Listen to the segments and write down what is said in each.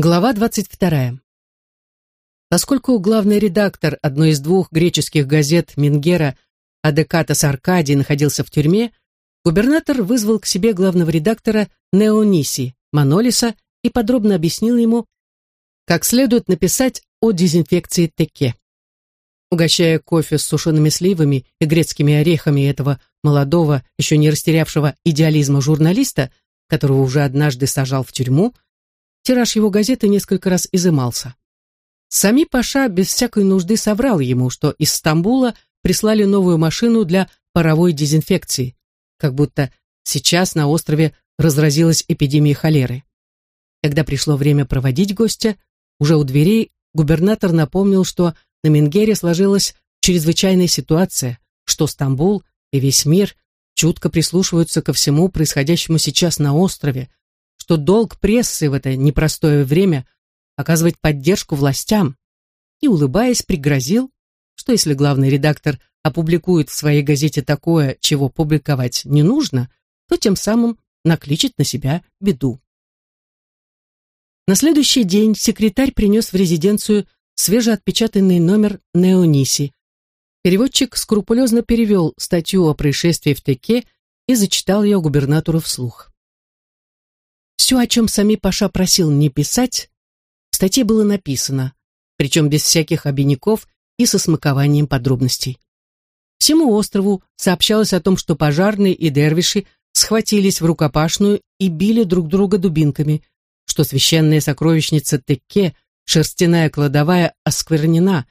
Глава 22. Поскольку главный редактор одной из двух греческих газет Мингера Адекатас Аркадий находился в тюрьме, губернатор вызвал к себе главного редактора Неониси Манолиса и подробно объяснил ему, как следует написать о дезинфекции теке. Угощая кофе с сушеными сливами и грецкими орехами этого молодого, еще не растерявшего идеализма журналиста, которого уже однажды сажал в тюрьму, Тираж его газеты несколько раз изымался. Сами Паша без всякой нужды соврал ему, что из Стамбула прислали новую машину для паровой дезинфекции, как будто сейчас на острове разразилась эпидемия холеры. Когда пришло время проводить гостя, уже у дверей губернатор напомнил, что на Менгере сложилась чрезвычайная ситуация, что Стамбул и весь мир чутко прислушиваются ко всему происходящему сейчас на острове, что долг прессы в это непростое время оказывать поддержку властям, и, улыбаясь, пригрозил, что если главный редактор опубликует в своей газете такое, чего публиковать не нужно, то тем самым накличет на себя беду. На следующий день секретарь принес в резиденцию свежеотпечатанный номер Неониси. Переводчик скрупулезно перевел статью о происшествии в Теке и зачитал ее губернатору вслух. Все, о чем сами Паша просил не писать, в статье было написано, причем без всяких обиняков и со смакованием подробностей. Всему острову сообщалось о том, что пожарные и дервиши схватились в рукопашную и били друг друга дубинками, что священная сокровищница Текке, шерстяная кладовая, осквернена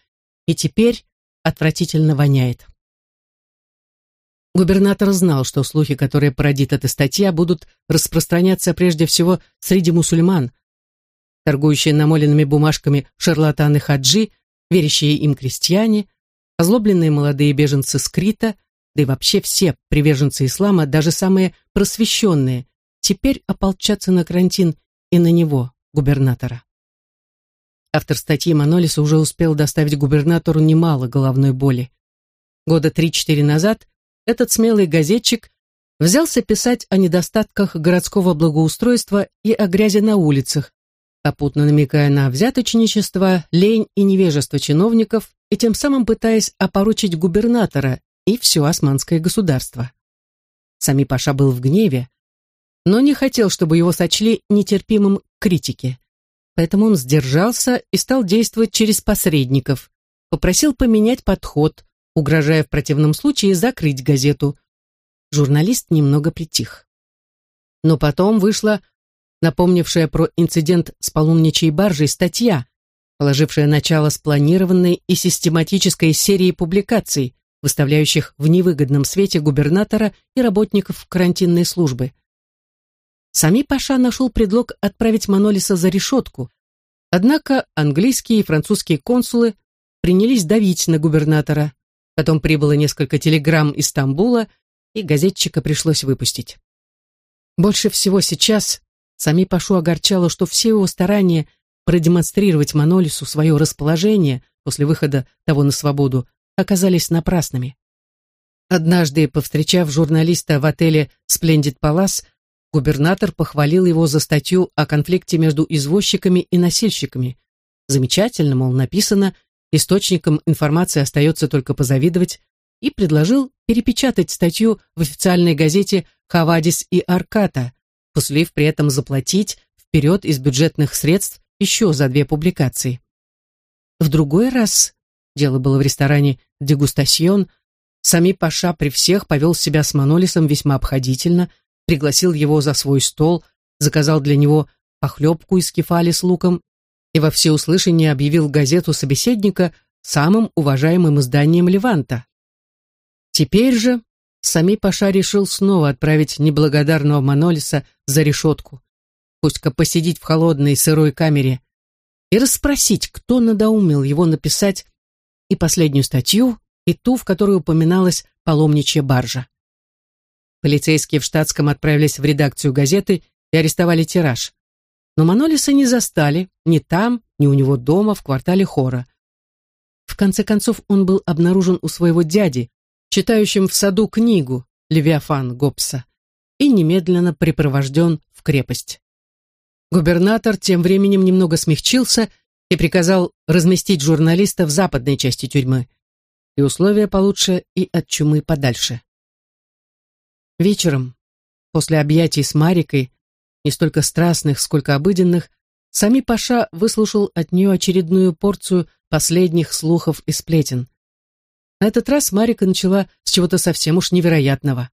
и теперь отвратительно воняет. Губернатор знал, что слухи, которые породит эта статья, будут распространяться прежде всего среди мусульман. Торгующие намоленными бумажками шарлатаны-хаджи, верящие им крестьяне, озлобленные молодые беженцы с да и вообще все приверженцы ислама, даже самые просвещенные, теперь ополчатся на карантин и на него, губернатора. Автор статьи Манолис уже успел доставить губернатору немало головной боли. Года три-четыре назад этот смелый газетчик взялся писать о недостатках городского благоустройства и о грязи на улицах, попутно намекая на взяточничество, лень и невежество чиновников и тем самым пытаясь опорочить губернатора и все османское государство. Сами Паша был в гневе, но не хотел, чтобы его сочли нетерпимым критике. Поэтому он сдержался и стал действовать через посредников, попросил поменять подход, угрожая в противном случае закрыть газету. Журналист немного притих. Но потом вышла напомнившая про инцидент с паломничьей баржей статья, положившая начало спланированной и систематической серии публикаций, выставляющих в невыгодном свете губернатора и работников карантинной службы. Сами Паша нашел предлог отправить Манолиса за решетку, однако английские и французские консулы принялись давить на губернатора, Потом прибыло несколько телеграмм из Стамбула, и газетчика пришлось выпустить. Больше всего сейчас сами Пашу огорчало, что все его старания продемонстрировать Манолису свое расположение после выхода того на свободу оказались напрасными. Однажды, повстречав журналиста в отеле «Сплендид Палас», губернатор похвалил его за статью о конфликте между извозчиками и носильщиками. Замечательно, мол, написано – источником информации остается только позавидовать, и предложил перепечатать статью в официальной газете «Хавадис и Арката», послив при этом заплатить вперед из бюджетных средств еще за две публикации. В другой раз, дело было в ресторане «Дегустасьон», Сами Паша при всех повел себя с Манолисом весьма обходительно, пригласил его за свой стол, заказал для него похлебку из кефали с луком и во всеуслышание объявил газету собеседника самым уважаемым изданием Леванта. Теперь же сами Паша решил снова отправить неблагодарного Манолиса за решетку, пусть-ка посидеть в холодной сырой камере, и расспросить, кто надоумил его написать и последнюю статью, и ту, в которой упоминалась паломничья баржа. Полицейские в штатском отправились в редакцию газеты и арестовали тираж. Но Манолиса не застали ни там, ни у него дома в квартале Хора. В конце концов он был обнаружен у своего дяди, читающим в саду книгу «Левиафан Гоббса» и немедленно припровожден в крепость. Губернатор тем временем немного смягчился и приказал разместить журналиста в западной части тюрьмы. И условия получше, и от чумы подальше. Вечером, после объятий с Марикой, не столько страстных, сколько обыденных, Сами Паша выслушал от нее очередную порцию последних слухов и сплетен. На этот раз Марика начала с чего-то совсем уж невероятного.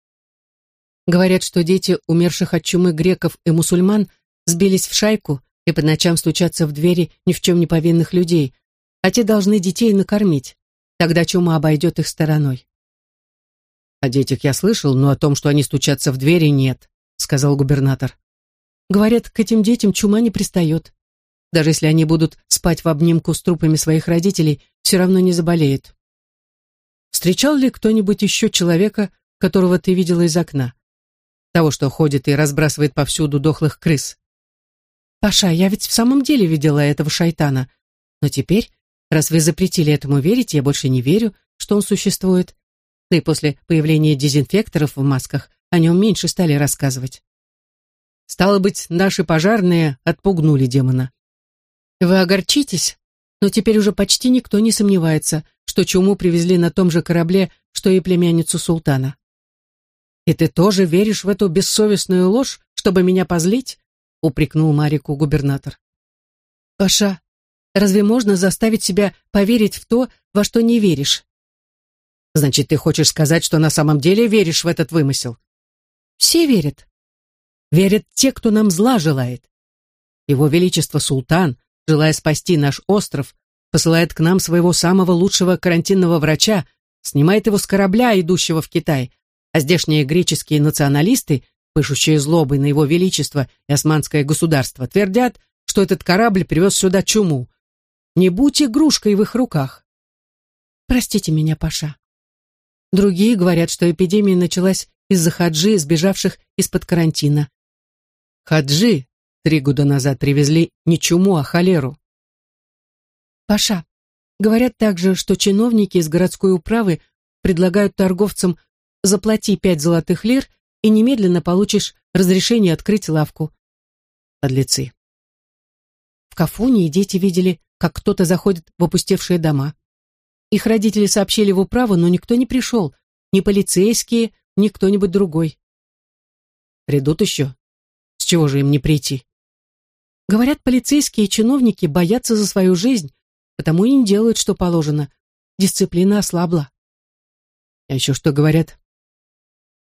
Говорят, что дети умерших от чумы греков и мусульман сбились в шайку и по ночам стучатся в двери ни в чем не повинных людей, а те должны детей накормить. Тогда чума обойдет их стороной. «О детях я слышал, но о том, что они стучатся в двери, нет», — сказал губернатор. «Говорят, к этим детям чума не пристает. Даже если они будут спать в обнимку с трупами своих родителей, все равно не заболеют». «Встречал ли кто-нибудь еще человека, которого ты видела из окна? Того, что ходит и разбрасывает повсюду дохлых крыс?» «Паша, я ведь в самом деле видела этого шайтана. Но теперь, раз вы запретили этому верить, я больше не верю, что он существует. Да и после появления дезинфекторов в масках о нем меньше стали рассказывать. Стало быть, наши пожарные отпугнули демона. Вы огорчитесь, но теперь уже почти никто не сомневается, что чуму привезли на том же корабле, что и племянницу султана. «И ты тоже веришь в эту бессовестную ложь, чтобы меня позлить?» — упрекнул Марику губернатор. «Паша, разве можно заставить себя поверить в то, во что не веришь?» «Значит, ты хочешь сказать, что на самом деле веришь в этот вымысел?» «Все верят. Верят те, кто нам зла желает. Его Величество Султан, желая спасти наш остров, посылает к нам своего самого лучшего карантинного врача, снимает его с корабля, идущего в Китай, а здешние греческие националисты, пышущие злобой на его величество и османское государство, твердят, что этот корабль привез сюда чуму. Не будь игрушкой в их руках. Простите меня, Паша. Другие говорят, что эпидемия началась из-за хаджи, сбежавших из-под карантина. Хаджи три года назад привезли не чуму, а холеру. Паша, говорят также, что чиновники из городской управы предлагают торговцам заплати пять золотых лир и немедленно получишь разрешение открыть лавку. Подлецы. В Кафунии дети видели, как кто-то заходит в опустевшие дома. Их родители сообщили в управу, но никто не пришел, ни полицейские, ни кто-нибудь другой. Придут еще? С чего же им не прийти? Говорят, полицейские и чиновники боятся за свою жизнь, потому и не делают, что положено. Дисциплина ослабла. А еще что говорят?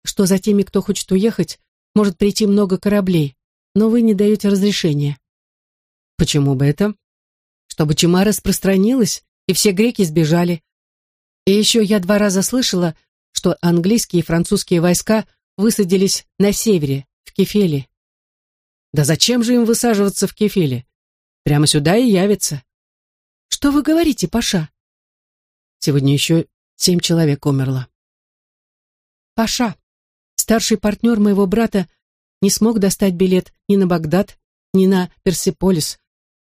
Что за теми, кто хочет уехать, может прийти много кораблей, но вы не даете разрешения. Почему бы это? Чтобы чума распространилась, и все греки сбежали. И еще я два раза слышала, что английские и французские войска высадились на севере, в Кефеле. Да зачем же им высаживаться в Кефеле? Прямо сюда и явятся. Что вы говорите, Паша? Сегодня еще семь человек умерло. Паша, старший партнер моего брата, не смог достать билет ни на Багдад, ни на Персиполис.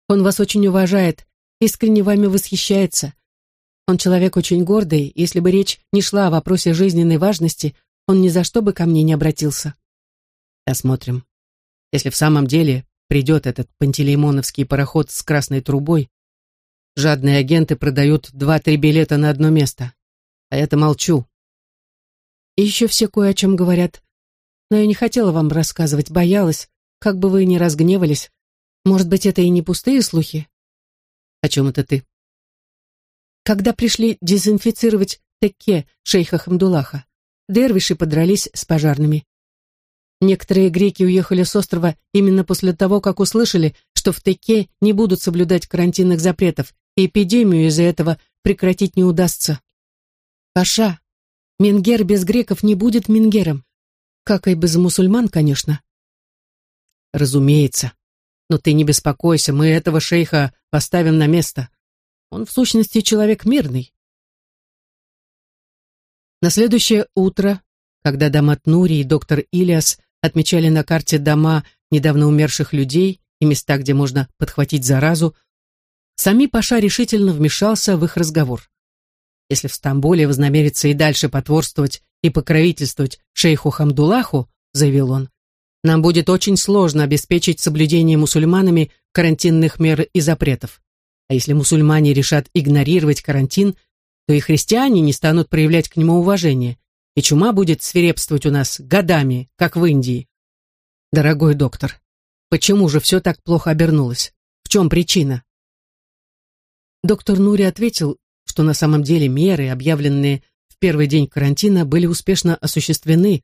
Он вас очень уважает, искренне вами восхищается. Он человек очень гордый, если бы речь не шла о вопросе жизненной важности, он ни за что бы ко мне не обратился. Посмотрим. Если в самом деле придет этот пантелеймоновский пароход с красной трубой, жадные агенты продают два-три билета на одно место. А я-то молчу. И еще все кое о чем говорят. Но я не хотела вам рассказывать, боялась, как бы вы ни разгневались. Может быть, это и не пустые слухи? О чем это ты? Когда пришли дезинфицировать Теке шейха Хамдулаха, дервиши подрались с пожарными. Некоторые греки уехали с острова именно после того, как услышали, что в Теке не будут соблюдать карантинных запретов, и эпидемию из-за этого прекратить не удастся. Паша, Менгер без греков не будет Менгером. Как и без мусульман, конечно. Разумеется. Но ты не беспокойся, мы этого шейха поставим на место. Он в сущности человек мирный. На следующее утро, когда Дамат Нури и доктор Илиас отмечали на карте дома недавно умерших людей и места, где можно подхватить заразу, Сами Паша решительно вмешался в их разговор. Если в Стамбуле вознамерится и дальше потворствовать и покровительствовать шейху Хамдулаху, заявил он, нам будет очень сложно обеспечить соблюдение мусульманами карантинных мер и запретов. А если мусульмане решат игнорировать карантин, то и христиане не станут проявлять к нему уважение, и чума будет свирепствовать у нас годами, как в Индии. Дорогой доктор, почему же все так плохо обернулось? В чем причина? Доктор Нури ответил, что на самом деле меры, объявленные в первый день карантина, были успешно осуществлены.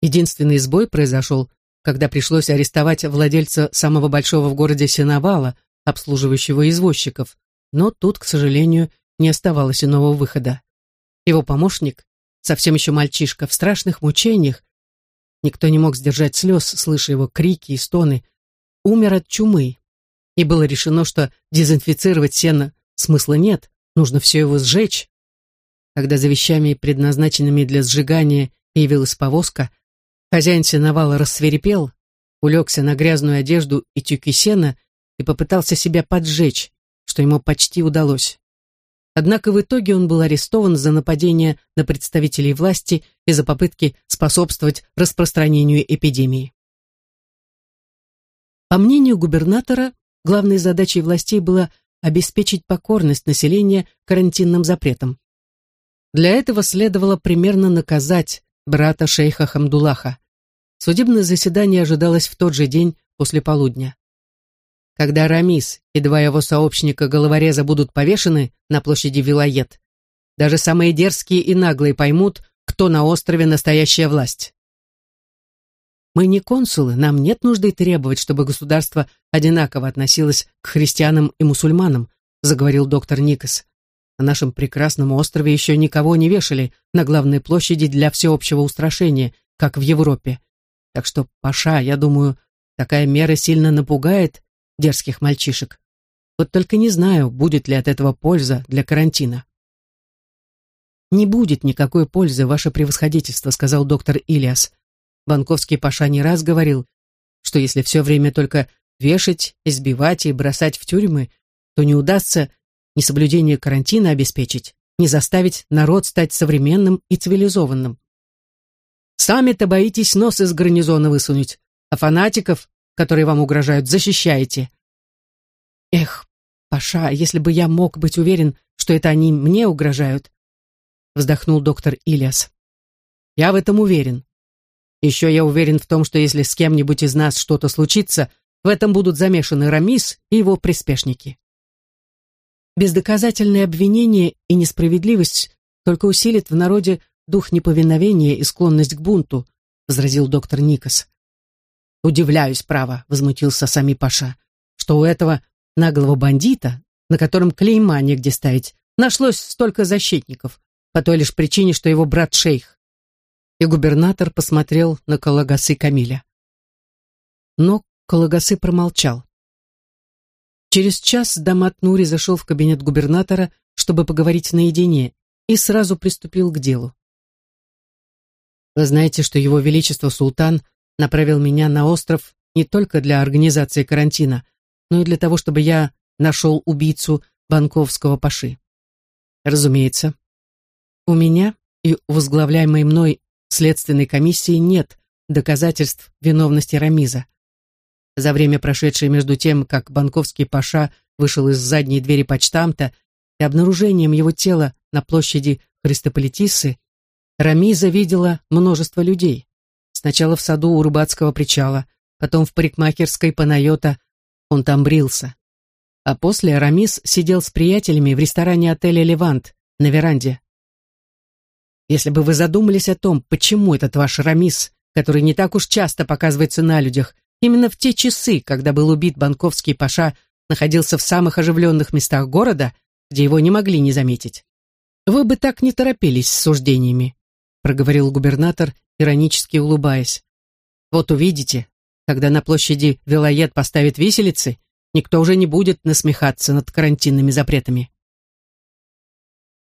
Единственный сбой произошел, когда пришлось арестовать владельца самого большого в городе сеновала, обслуживающего извозчиков, но тут, к сожалению, не оставалось иного выхода. Его помощник, совсем еще мальчишка, в страшных мучениях, никто не мог сдержать слез, слыша его крики и стоны, умер от чумы, и было решено, что дезинфицировать сено смысла нет, нужно все его сжечь. Когда за вещами, предназначенными для сжигания, явилась повозка, хозяин сеновала рассверепел, улегся на грязную одежду и тюки сена и попытался себя поджечь, что ему почти удалось. Однако в итоге он был арестован за нападение на представителей власти и за попытки способствовать распространению эпидемии. По мнению губернатора, главной задачей властей было обеспечить покорность населения карантинным запретам. Для этого следовало примерно наказать брата шейха Хамдулаха. Судебное заседание ожидалось в тот же день после полудня. Когда Рамис и два его сообщника-головореза будут повешены на площади Вилает, даже самые дерзкие и наглые поймут, кто на острове настоящая власть. Мы не консулы, нам нет нужды требовать, чтобы государство одинаково относилось к христианам и мусульманам, заговорил доктор Никас. На нашем прекрасном острове еще никого не вешали на главной площади для всеобщего устрашения, как в Европе. Так что, Паша, я думаю, такая мера сильно напугает дерзких мальчишек. Вот только не знаю, будет ли от этого польза для карантина. «Не будет никакой пользы, ваше превосходительство», — сказал доктор Илиас. Банковский Паша не раз говорил, что если все время только вешать, избивать и бросать в тюрьмы, то не удастся ни соблюдение карантина обеспечить, ни заставить народ стать современным и цивилизованным. Сами-то боитесь нос из гарнизона высунуть, а фанатиков, которые вам угрожают, защищаете. Эх, Паша, если бы я мог быть уверен, что это они мне угрожают, вздохнул доктор Ильяс. Я в этом уверен. Еще я уверен в том, что если с кем-нибудь из нас что-то случится, в этом будут замешаны Рамис и его приспешники. Бездоказательные обвинения и несправедливость только усилит в народе дух неповиновения и склонность к бунту, возразил доктор Никас. Удивляюсь, право, возмутился сами Паша, что у этого наглого бандита, на котором клейма негде ставить, нашлось столько защитников, по той лишь причине, что его брат шейх и губернатор посмотрел на Калагасы Камиля. Но Калагасы промолчал. Через час Дамат Нури зашел в кабинет губернатора, чтобы поговорить наедине, и сразу приступил к делу. Вы знаете, что его величество султан направил меня на остров не только для организации карантина, но и для того, чтобы я нашел убийцу банковского паши. Разумеется, у меня и возглавляемой мной следственной комиссии нет доказательств виновности Рамиза. За время, прошедшее между тем, как банковский паша вышел из задней двери почтамта и обнаружением его тела на площади Христополитисы, Рамиза видела множество людей. Сначала в саду у рыбацкого причала, потом в парикмахерской Панайота, он там брился. А после Рамис сидел с приятелями в ресторане отеля «Левант» на веранде. Если бы вы задумались о том, почему этот ваш Рамис, который не так уж часто показывается на людях, именно в те часы, когда был убит банковский паша, находился в самых оживленных местах города, где его не могли не заметить. Вы бы так не торопились с суждениями, проговорил губернатор, иронически улыбаясь. Вот увидите, когда на площади Вилает поставят виселицы, никто уже не будет насмехаться над карантинными запретами.